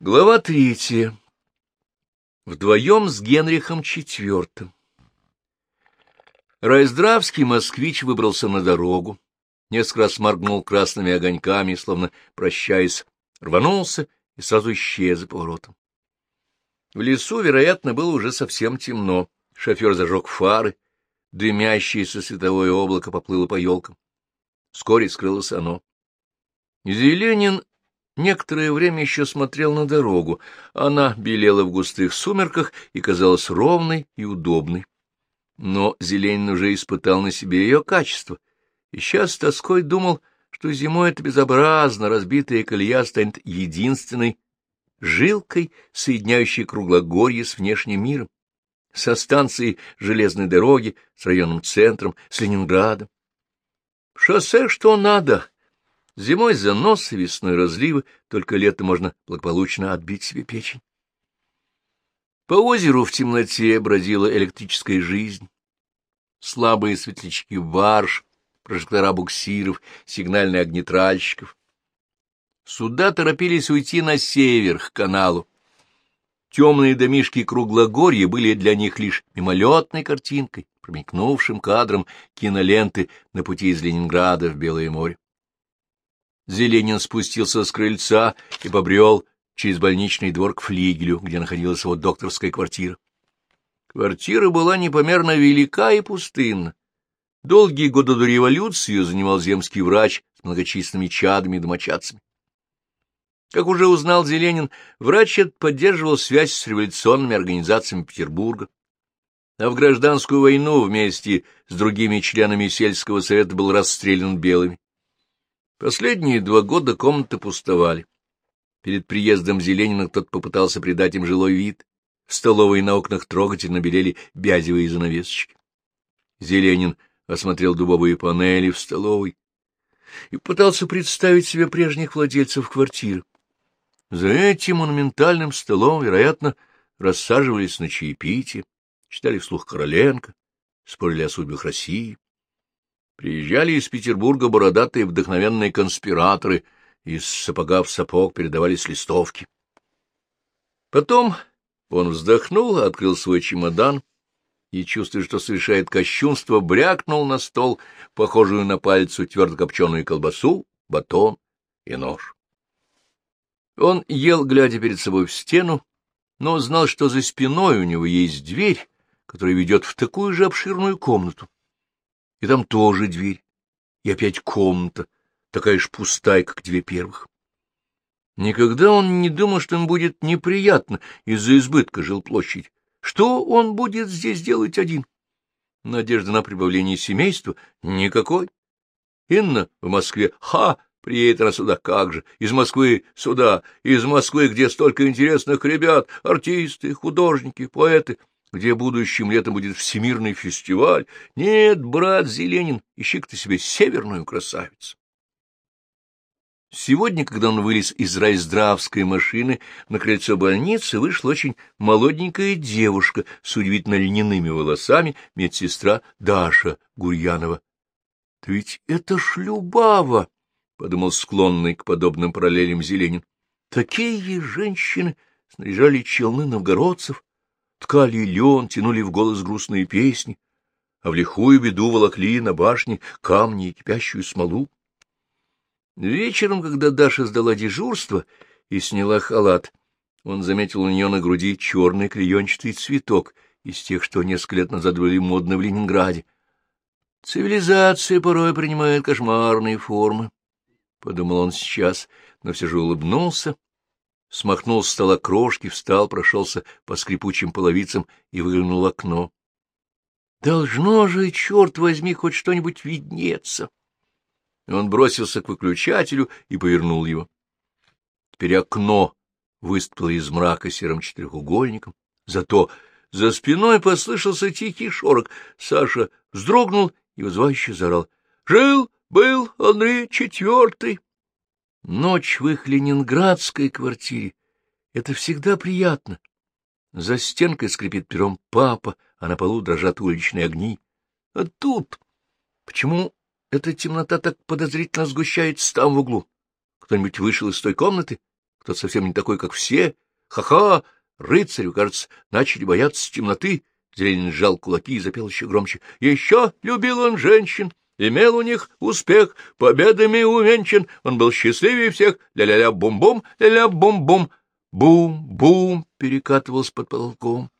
Глава третья. Вдвоем с Генрихом IV. Райздравский москвич выбрался на дорогу, несколько раз моргнул красными огоньками, словно прощаясь, рванулся и сразу исчез за поворотом. В лесу, вероятно, было уже совсем темно. Шофер зажег фары, дымящееся световое облако поплыло по елкам. Вскоре скрылось оно. Зеленин Некоторое время еще смотрел на дорогу. Она белела в густых сумерках и казалась ровной и удобной. Но Зеленин уже испытал на себе ее качество, и сейчас с тоской думал, что зимой это безобразно разбитая колея станет единственной жилкой, соединяющей круглогорье с внешним миром, со станцией железной дороги, с районным центром, с Ленинградом. Шоссе что надо, Зимой заносы, весной разливы, только летом можно благополучно отбить себе печень. По озеру в темноте бродила электрическая жизнь. Слабые светлячки барж, прожектора буксиров, сигнальные огнетральщиков. Суда торопились уйти на север, к каналу. Темные домишки круглогорья были для них лишь мимолетной картинкой, промелькнувшим кадром киноленты на пути из Ленинграда в Белое море. Зеленин спустился с крыльца и побрел через больничный двор к флигелю, где находилась его докторская квартира. Квартира была непомерно велика и пустынна. Долгие годы до революции ее занимал земский врач с многочисленными чадами и домочадцами. Как уже узнал Зеленин, врач поддерживал связь с революционными организациями Петербурга, а в гражданскую войну вместе с другими членами сельского совета был расстрелян белыми. Последние два года комнаты пустовали. Перед приездом Зеленина кто-то попытался придать им жилой вид. В столовой на окнах трогательно белели бязевые занавесочки. Зеленин осмотрел дубовые панели в столовой и пытался представить себе прежних владельцев квартиры. За этим монументальным столом, вероятно, рассаживались на чаепитие, читали вслух Короленко, спорили о судьбах России. Приезжали из Петербурга бородатые вдохновенные конспираторы, из сапога в сапог передавались листовки. Потом он вздохнул, открыл свой чемодан и, чувствуя, что совершает кощунство, брякнул на стол похожую на пальцу твердокопченую колбасу, батон и нож. Он ел, глядя перед собой в стену, но знал, что за спиной у него есть дверь, которая ведет в такую же обширную комнату и там тоже дверь, и опять комната, такая же пустая, как две первых. Никогда он не думал, что ему будет неприятно из-за избытка жилплощади. Что он будет здесь делать один? Надежда на прибавление семейства? Никакой. Инна в Москве. Ха! Приедет она сюда, как же? Из Москвы сюда, из Москвы, где столько интересных ребят, артисты, художники, поэты где будущим летом будет всемирный фестиваль. Нет, брат Зеленин, ищи-ка ты себе северную красавицу. Сегодня, когда он вылез из райздравской машины, на крыльцо больницы вышла очень молоденькая девушка с удивительно льняными волосами, медсестра Даша Гурьянова. — Да ведь это шлюбава! — подумал склонный к подобным параллелям Зеленин. — Такие женщины снаряжали челны новгородцев, ткали лен, тянули в голос грустные песни, а в лихую беду волокли на башне камни и кипящую смолу. Вечером, когда Даша сдала дежурство и сняла халат, он заметил у нее на груди черный клеенчатый цветок из тех, что несколько лет назад были модны в Ленинграде. Цивилизация порой принимает кошмарные формы, — подумал он сейчас, но все же улыбнулся смахнул с стола крошки, встал, прошелся по скрипучим половицам и выглянул в окно. Должно же, черт возьми, хоть что-нибудь виднеться. Он бросился к выключателю и повернул его. Теперь окно выступило из мрака серым четырехугольником. Зато за спиной послышался тихий шорох. Саша вздрогнул и вызывающе заорал. — Жил, был Андрей Четвертый. Ночь в их ленинградской квартире — это всегда приятно. За стенкой скрипит пером папа, а на полу дрожат уличные огни. А тут... Почему эта темнота так подозрительно сгущается там в углу? Кто-нибудь вышел из той комнаты? кто-то совсем не такой, как все. Ха-ха! Рыцарю, кажется, начали бояться темноты. Зеленин сжал кулаки и запел еще громче. Еще любил он женщин, имел у них успех, победами увенчан. Он был счастливее всех. Ля-ля-ля, бум-бум, ля-ля, бум-бум. Бум-бум перекатывался под потолком.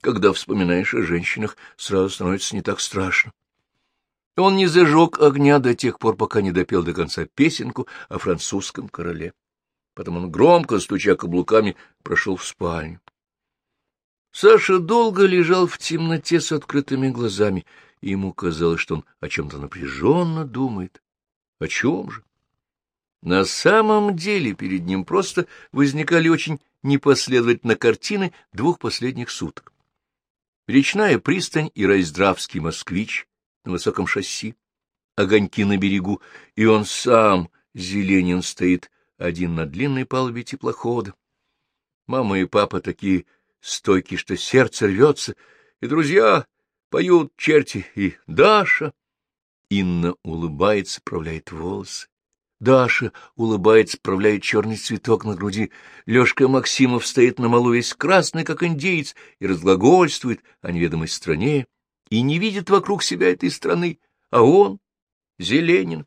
Когда вспоминаешь о женщинах, сразу становится не так страшно. Он не зажег огня до тех пор, пока не допел до конца песенку о французском короле. Потом он, громко стуча каблуками, прошел в спальню. Саша долго лежал в темноте с открытыми глазами, ему казалось, что он о чем-то напряженно думает. О чем же? На самом деле перед ним просто возникали очень непоследовательно картины двух последних суток. Речная пристань и райздравский москвич на высоком шасси, огоньки на берегу, и он сам, Зеленин, стоит один на длинной палубе теплохода. Мама и папа такие стойкие, что сердце рвется, и друзья поют черти, и Даша. Инна улыбается, правляет волосы. Даша улыбается, справляет черный цветок на груди. Лёшка Максимов стоит на малу весь красный, как индейец, и разглагольствует о неведомой стране, и не видит вокруг себя этой страны, а он, Зеленин,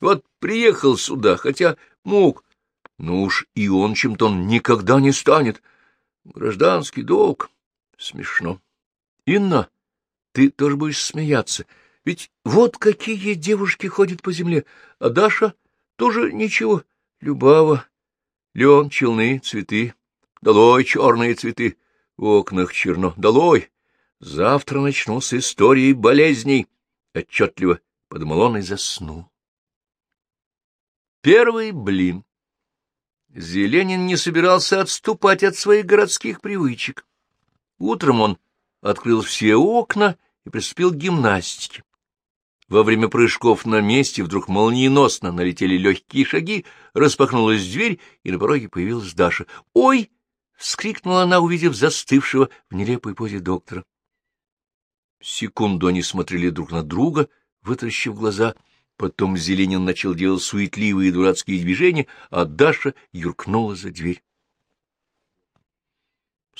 вот приехал сюда, хотя мог, ну уж и он чем-то он никогда не станет. Гражданский долг. Смешно. Инна, ты тоже будешь смеяться, ведь вот какие девушки ходят по земле, а Даша тоже ничего. Любава, лен, челны, цветы. Долой черные цветы. В окнах черно. Долой. Завтра начну с истории болезней. Отчетливо подумал он и. Первый блин. Зеленин не собирался отступать от своих городских привычек. Утром он открыл все окна и приступил к гимнастике. Во время прыжков на месте вдруг молниеносно налетели легкие шаги, распахнулась дверь, и на пороге появилась Даша. «Ой!» — вскрикнула она, увидев застывшего в нелепой позе доктора. Секунду они смотрели друг на друга, вытаращив глаза. Потом Зеленин начал делать суетливые дурацкие движения, а Даша юркнула за дверь.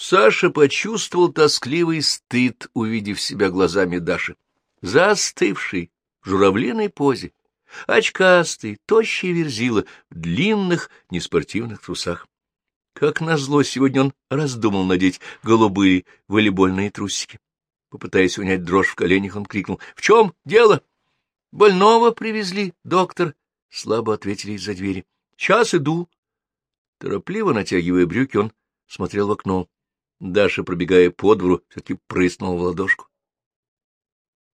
Саша почувствовал тоскливый стыд, увидев себя глазами Даши. Застывший, в журавлиной позе, очкастый, тощий верзила в длинных неспортивных трусах. Как назло, сегодня он раздумал надеть голубые волейбольные трусики. Попытаясь унять дрожь в коленях, он крикнул. — В чем дело? — Больного привезли, доктор, — слабо ответили из-за двери. — Сейчас иду. Торопливо натягивая брюки, он смотрел в окно. Даша, пробегая по двору, все-таки прыснула в ладошку.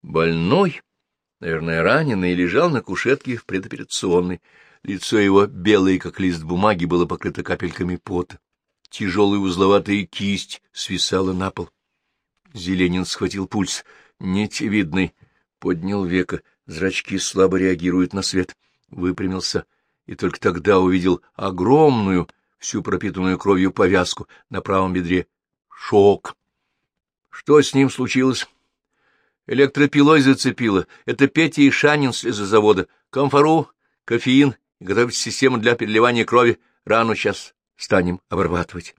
Больной наверное, раненый, лежал на кушетке в предоперационной. Лицо его, белое, как лист бумаги, было покрыто капельками пота. Тяжелая узловатая кисть свисала на пол. Зеленин схватил пульс. Нетевидный. Поднял века. Зрачки слабо реагируют на свет. Выпрямился. И только тогда увидел огромную, всю пропитанную кровью повязку на правом бедре. Шок. Что с ним случилось? Электропилой зацепило. Это Петя и Шанин с завода. Комфору, кофеин готовить систему для переливания крови. Рану сейчас станем обрабатывать.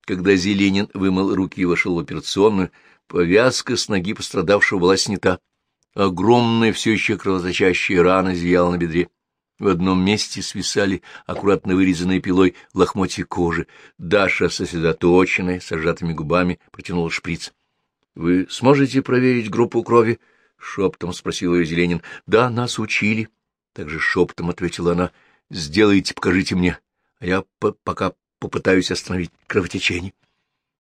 Когда Зеленин вымыл руки и вошел в операционную, повязка с ноги пострадавшего была снята. Огромная, все еще кровоточащая рана зияла на бедре. В одном месте свисали аккуратно вырезанные пилой лохмотья кожи. Даша, сосредоточенная, с сжатыми губами, протянула шприц. — Вы сможете проверить группу крови? — шептом спросил ее Зеленин. — Да, нас учили. Также шептом ответила она. — Сделайте, покажите мне, а я по пока попытаюсь остановить кровотечение.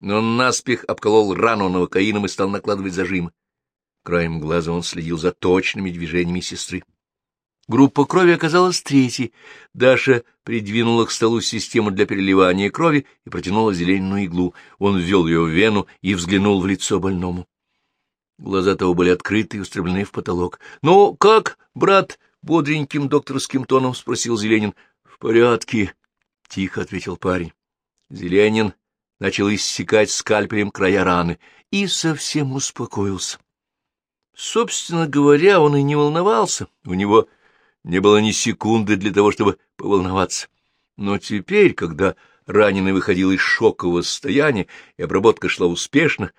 Но он наспех обколол рану новокаином и стал накладывать зажимы. Краем глаза он следил за точными движениями сестры. Группа крови оказалась третьей. Даша придвинула к столу систему для переливания крови и протянула зеленую иглу. Он ввел ее в вену и взглянул в лицо больному. Глаза того были открыты и устремлены в потолок. — Ну, как, брат? — бодреньким докторским тоном спросил Зеленин. — В порядке, — тихо ответил парень. Зеленин начал иссекать скальпелем края раны и совсем успокоился. Собственно говоря, он и не волновался. У него не было ни секунды для того, чтобы поволноваться. Но теперь, когда раненый выходил из шокового состояния, и обработка шла успешно,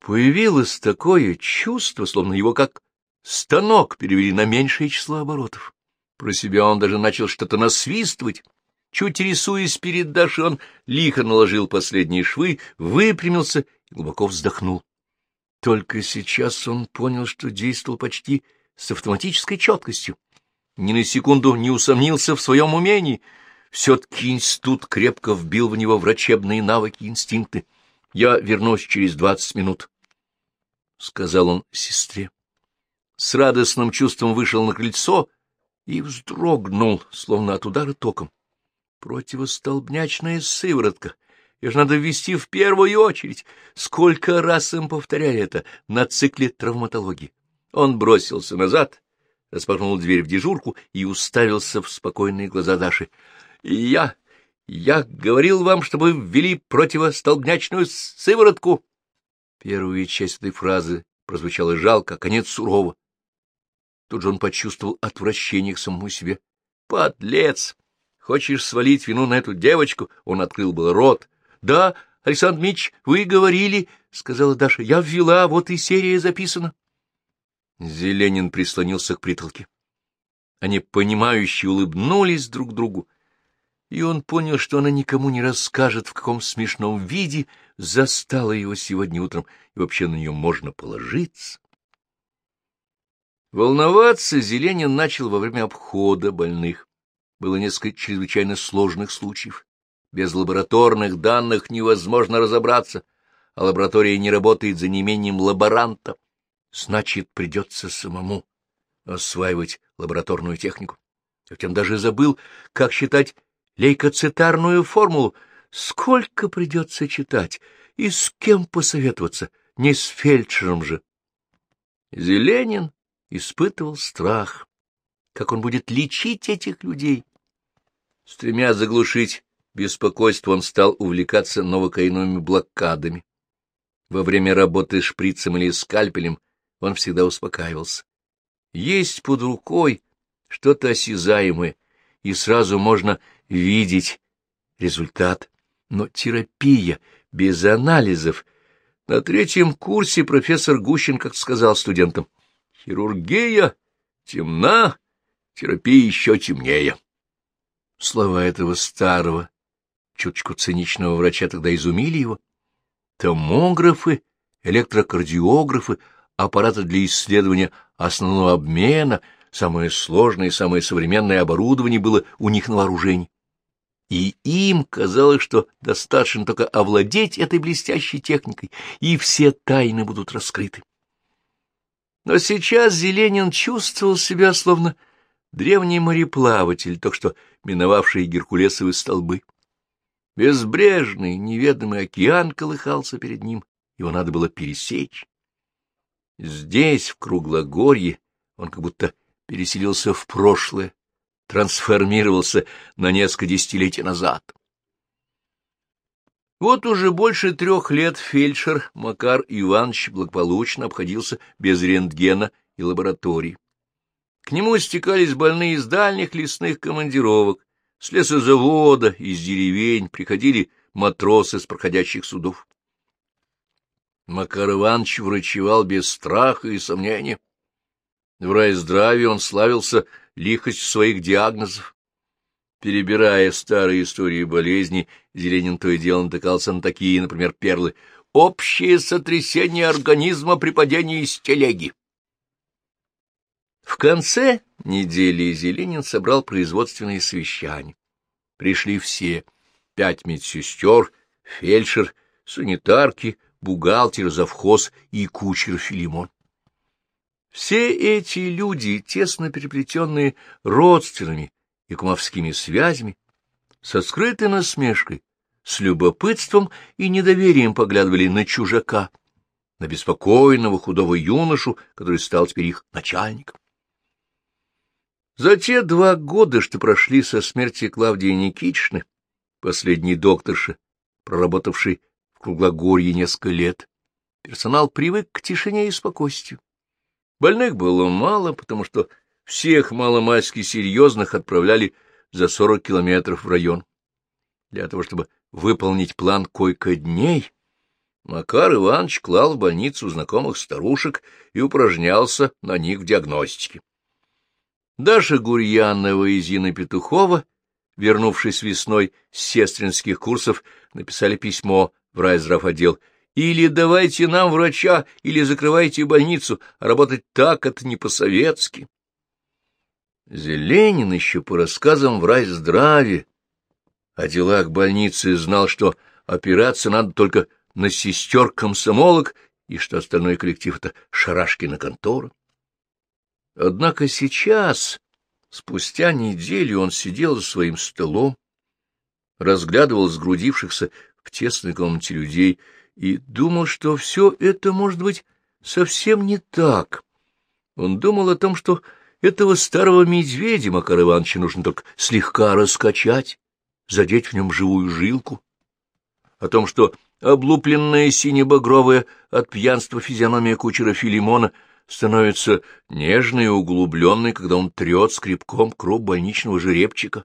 появилось такое чувство, словно его как станок перевели на меньшее число оборотов. Про себя он даже начал что-то насвистывать. Чуть рисуясь перед Дашей, он лихо наложил последние швы, выпрямился и глубоко вздохнул. Только сейчас он понял, что действовал почти с автоматической четкостью. Ни на секунду не усомнился в своем умении. Все-таки институт крепко вбил в него врачебные навыки и инстинкты. Я вернусь через двадцать минут, — сказал он сестре. С радостным чувством вышел на крыльцо и вздрогнул, словно от удара током. Противостолбнячная сыворотка. И же надо ввести в первую очередь. Сколько раз им повторяли это на цикле травматологии. Он бросился назад, распахнул дверь в дежурку и уставился в спокойные глаза Даши. — Я... я говорил вам, чтобы ввели противостолбнячную сыворотку. Первая часть этой фразы прозвучала жалко, а конец сурово. Тут же он почувствовал отвращение к самому себе. — Подлец! Хочешь свалить вину на эту девочку? Он открыл был рот. — Да, Александр Мич, вы говорили, — сказала Даша. — Я ввела, вот и серия записана. Зеленин прислонился к притолке. Они, понимающе улыбнулись друг другу, и он понял, что она никому не расскажет, в каком смешном виде застала его сегодня утром, и вообще на нее можно положиться. Волноваться Зеленин начал во время обхода больных было несколько чрезвычайно сложных случаев. Без лабораторных данных невозможно разобраться, а лаборатория не работает за неимением лаборанта. Значит, придется самому осваивать лабораторную технику. Затем даже забыл, как считать лейкоцитарную формулу. Сколько придется читать и с кем посоветоваться, не с фельдшером же. Зеленин испытывал страх, как он будет лечить этих людей. Стремясь заглушить беспокойство, он стал увлекаться новокаиновыми блокадами. Во время работы шприцем или скальпелем он всегда успокаивался. Есть под рукой что-то осязаемое, и сразу можно видеть результат. Но терапия без анализов... На третьем курсе профессор Гущин как сказал студентам, «Хирургия темна, терапия еще темнее». Слова этого старого, чуточку циничного врача тогда изумили его. Томографы, электрокардиографы, аппараты для исследования основного обмена, самое сложное и самое современное оборудование было у них на вооружении. И им казалось, что достаточно только овладеть этой блестящей техникой, и все тайны будут раскрыты. Но сейчас Зеленин чувствовал себя словно древний мореплаватель, только что миновавший Геркулесовы столбы. Безбрежный, неведомый океан колыхался перед ним, его надо было пересечь. Здесь, в Круглогорье, он как будто переселился в прошлое, трансформировался на несколько десятилетий назад. Вот уже больше трех лет фельдшер Макар Иванович благополучно обходился без рентгена и лабораторий. К нему стекались больные из дальних лесных командировок, с лесозавода, из деревень, приходили матросы с проходящих судов. Макар Иванович врачевал без страха и сомнения. В райздраве он славился лихостью своих диагнозов. Перебирая старые истории болезни, Зеленин то и дело натыкался на такие, например, перлы «Общее сотрясение организма при падении из телеги». В конце недели Зеленин собрал производственные совещания. Пришли все — пять медсестер, фельдшер, санитарки, бухгалтер, завхоз и кучер Филимон. Все эти люди, тесно переплетенные родственными и кумовскими связями, со скрытой насмешкой, с любопытством и недоверием поглядывали на чужака, на беспокойного худого юношу, который стал теперь их начальником. За те два года, что прошли со смерти Клавдии Никитичны, последней докторши, проработавшей Круглогорье несколько лет, персонал привык к тишине и спокойствию. Больных было мало, потому что всех маломальски серьезных отправляли за сорок километров в район, Для того, чтобы выполнить план койко-дней, Макар Иванович клал в больницу знакомых старушек и упражнялся на них в диагностике. Даша Гурьянова и Зина Петухова, вернувшись весной с сестринских курсов, написали письмо в райздравотдел «Или давайте нам врача, или закрывайте больницу, а работать так — это не по-советски». Зеленин еще по рассказам в райздраве о делах больницы знал, что опираться надо только на сестер-комсомолок и что остальной коллектив — это Шарашкина контора. Однако сейчас, спустя неделю, он сидел за своим столом, разглядывал сгрудившихся в тесной комнате людей и думал, что все это может быть совсем не так. Он думал о том, что этого старого медведя Макара Ивановича нужно только слегка раскачать, задеть в нем живую жилку, о том, что облупленная сине-багровая от пьянства физиономия кучера Филимона становится нежной и углубленной, когда он трет скребком круг больничного жеребчика,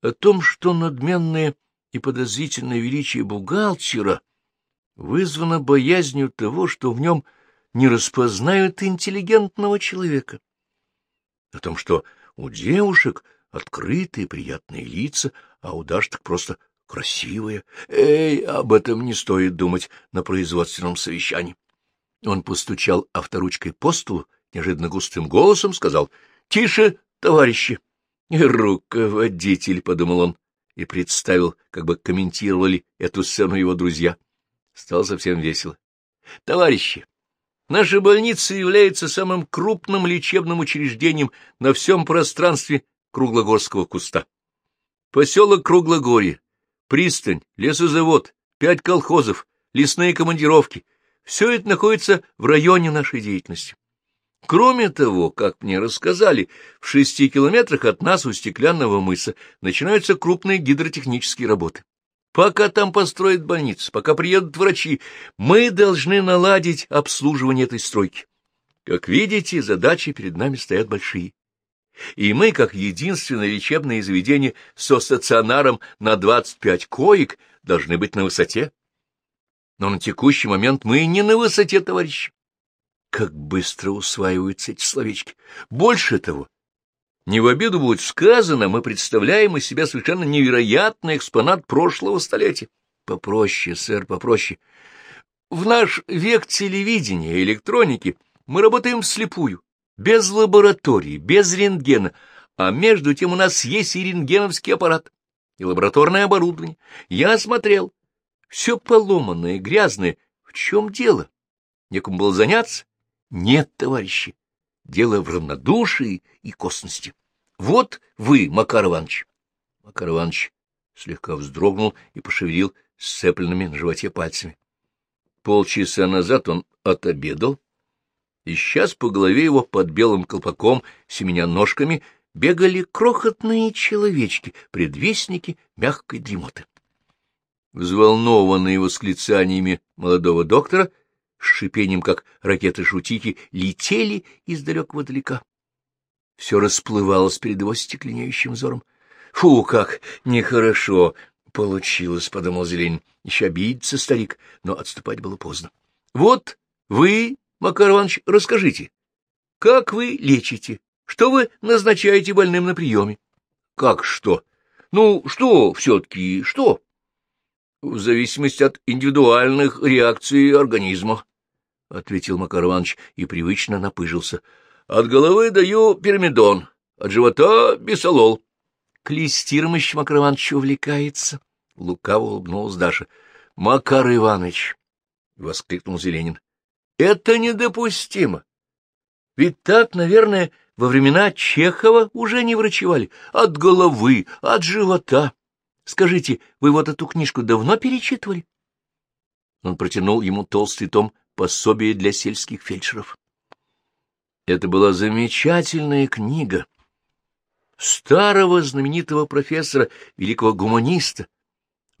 о том, что надменное и подозрительное величие бухгалтера вызвано боязнью того, что в нем не распознают интеллигентного человека, о том, что у девушек открытые приятные лица, а у Даши так просто красивые. Эй, об этом не стоит думать на производственном совещании. Он постучал авторучкой по столу, неожиданно густым голосом сказал «Тише, товарищи!» Руководитель, — подумал он, и представил, как бы комментировали эту сцену его друзья. Стало совсем весело. «Товарищи, Наша больница является самым крупным лечебным учреждением на всем пространстве Круглогорского куста. Поселок Круглогорье, пристань, лесозавод, пять колхозов, лесные командировки — все это находится в районе нашей деятельности. Кроме того, как мне рассказали, в шести километрах от нас у стеклянного мыса начинаются крупные гидротехнические работы. Пока там построят больницу, пока приедут врачи, мы должны наладить обслуживание этой стройки. Как видите, задачи перед нами стоят большие. И мы, как единственное лечебное заведение со стационаром на 25 коек, должны быть на высоте. Но на текущий момент мы не на высоте, товарищи. Как быстро усваиваются эти словечки. Больше того, не в обиду будет сказано, мы представляем из себя совершенно невероятный экспонат прошлого столетия. Попроще, сэр, попроще. В наш век телевидения и электроники мы работаем вслепую, без лаборатории, без рентгена, а между тем у нас есть и рентгеновский аппарат, и лабораторное оборудование. Я смотрел. Все поломанное, грязное. В чем дело? Некому было заняться? Нет, товарищи. Дело в равнодушии и косности. Вот вы, Макар Иванович. Макар Иванович слегка вздрогнул и пошевелил сцепленными на животе пальцами. Полчаса назад он отобедал, и сейчас по голове его под белым колпаком, семеня ножками, бегали крохотные человечки, предвестники мягкой дремоты. Взволнованные восклицаниями молодого доктора, с шипением, как ракеты-шутики, летели из далекого далека. Все расплывалось перед его стекленеющим взором. — Фу, как нехорошо получилось, — подумал Зелень. Еще обидится старик, но отступать было поздно. — Вот вы, Макар Иванович, расскажите, как вы лечите? Что вы назначаете больным на приеме? — Как что? Ну, что все-таки, что? — В зависимости от индивидуальных реакций организма, — ответил Макар Иванович и привычно напыжился. — От головы даю пирамидон, от живота — бисолол. — Клестирмыч Макар Иванович увлекается, — лукаво улыбнулась Даша. — Макар Иванович! — воскликнул Зеленин. — Это недопустимо. Ведь так, наверное, во времена Чехова уже не врачевали. От головы, от живота. Скажите, вы вот эту книжку давно перечитывали? Он протянул ему толстый том пособия для сельских фельдшеров. Это была замечательная книга старого знаменитого профессора, великого гуманиста.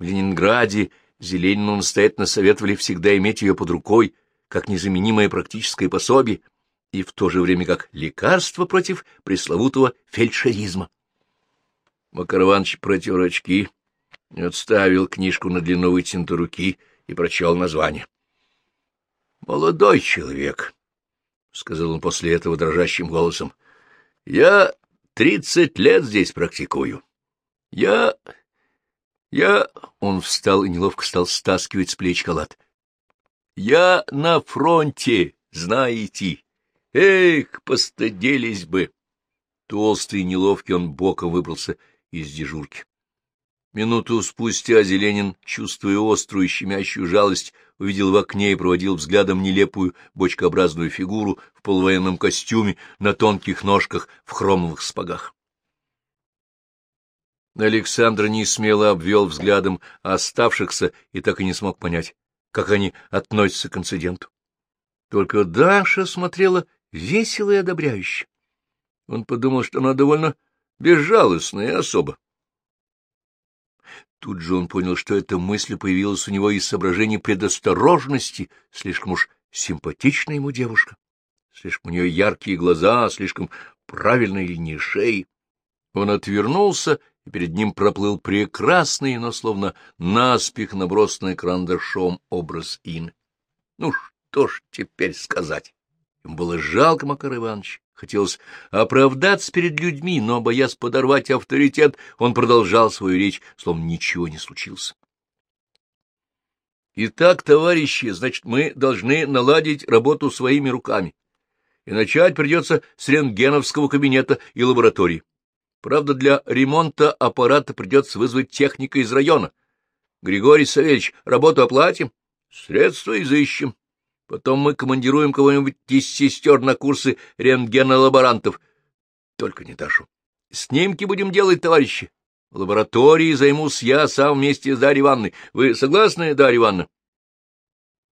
В Ленинграде Зеленину настоятельно советовали всегда иметь ее под рукой, как незаменимое практическое пособие, и в то же время как лекарство против пресловутого фельдшеризма. Макар Иванович протер очки Отставил книжку на длину вытянутой руки и прочел название. — Молодой человек, — сказал он после этого дрожащим голосом, — я тридцать лет здесь практикую. Я... я... Он встал и неловко стал стаскивать с плеч халат. — Я на фронте, знаете. Эх, постыдились бы! Толстый и неловкий он боком выбрался из дежурки. Минуту спустя Зеленин, чувствуя острую щемящую жалость, увидел в окне и проводил взглядом нелепую бочкообразную фигуру в полувоенном костюме на тонких ножках в хромовых спагах. Александр несмело обвел взглядом оставшихся и так и не смог понять, как они относятся к инциденту. Только Даша смотрела весело и одобряюще. Он подумал, что она довольно безжалостная особа. Тут же он понял, что эта мысль появилась у него из соображений предосторожности, слишком уж симпатичная ему девушка. Слишком у нее яркие глаза, слишком правильная линия шеи. Он отвернулся, и перед ним проплыл прекрасный, но словно наспех набросанный карандашом образ Ин. Ну, что ж теперь сказать? Ему было жалко Макара Ивановича. Хотелось оправдаться перед людьми, но, боясь подорвать авторитет, он продолжал свою речь, словно ничего не случилось. Итак, товарищи, значит, мы должны наладить работу своими руками. И начать придется с рентгеновского кабинета и лаборатории. Правда, для ремонта аппарата придется вызвать техника из района. Григорий Савельевич, работу оплатим, средства изыщем. Потом мы командируем кого-нибудь из сестер на курсы рентгенолаборантов. Только не Дашу. Снимки будем делать, товарищи. Лаборатории займусь я сам вместе с Дарьей Ивановной. Вы согласны, Дарья Ивановна?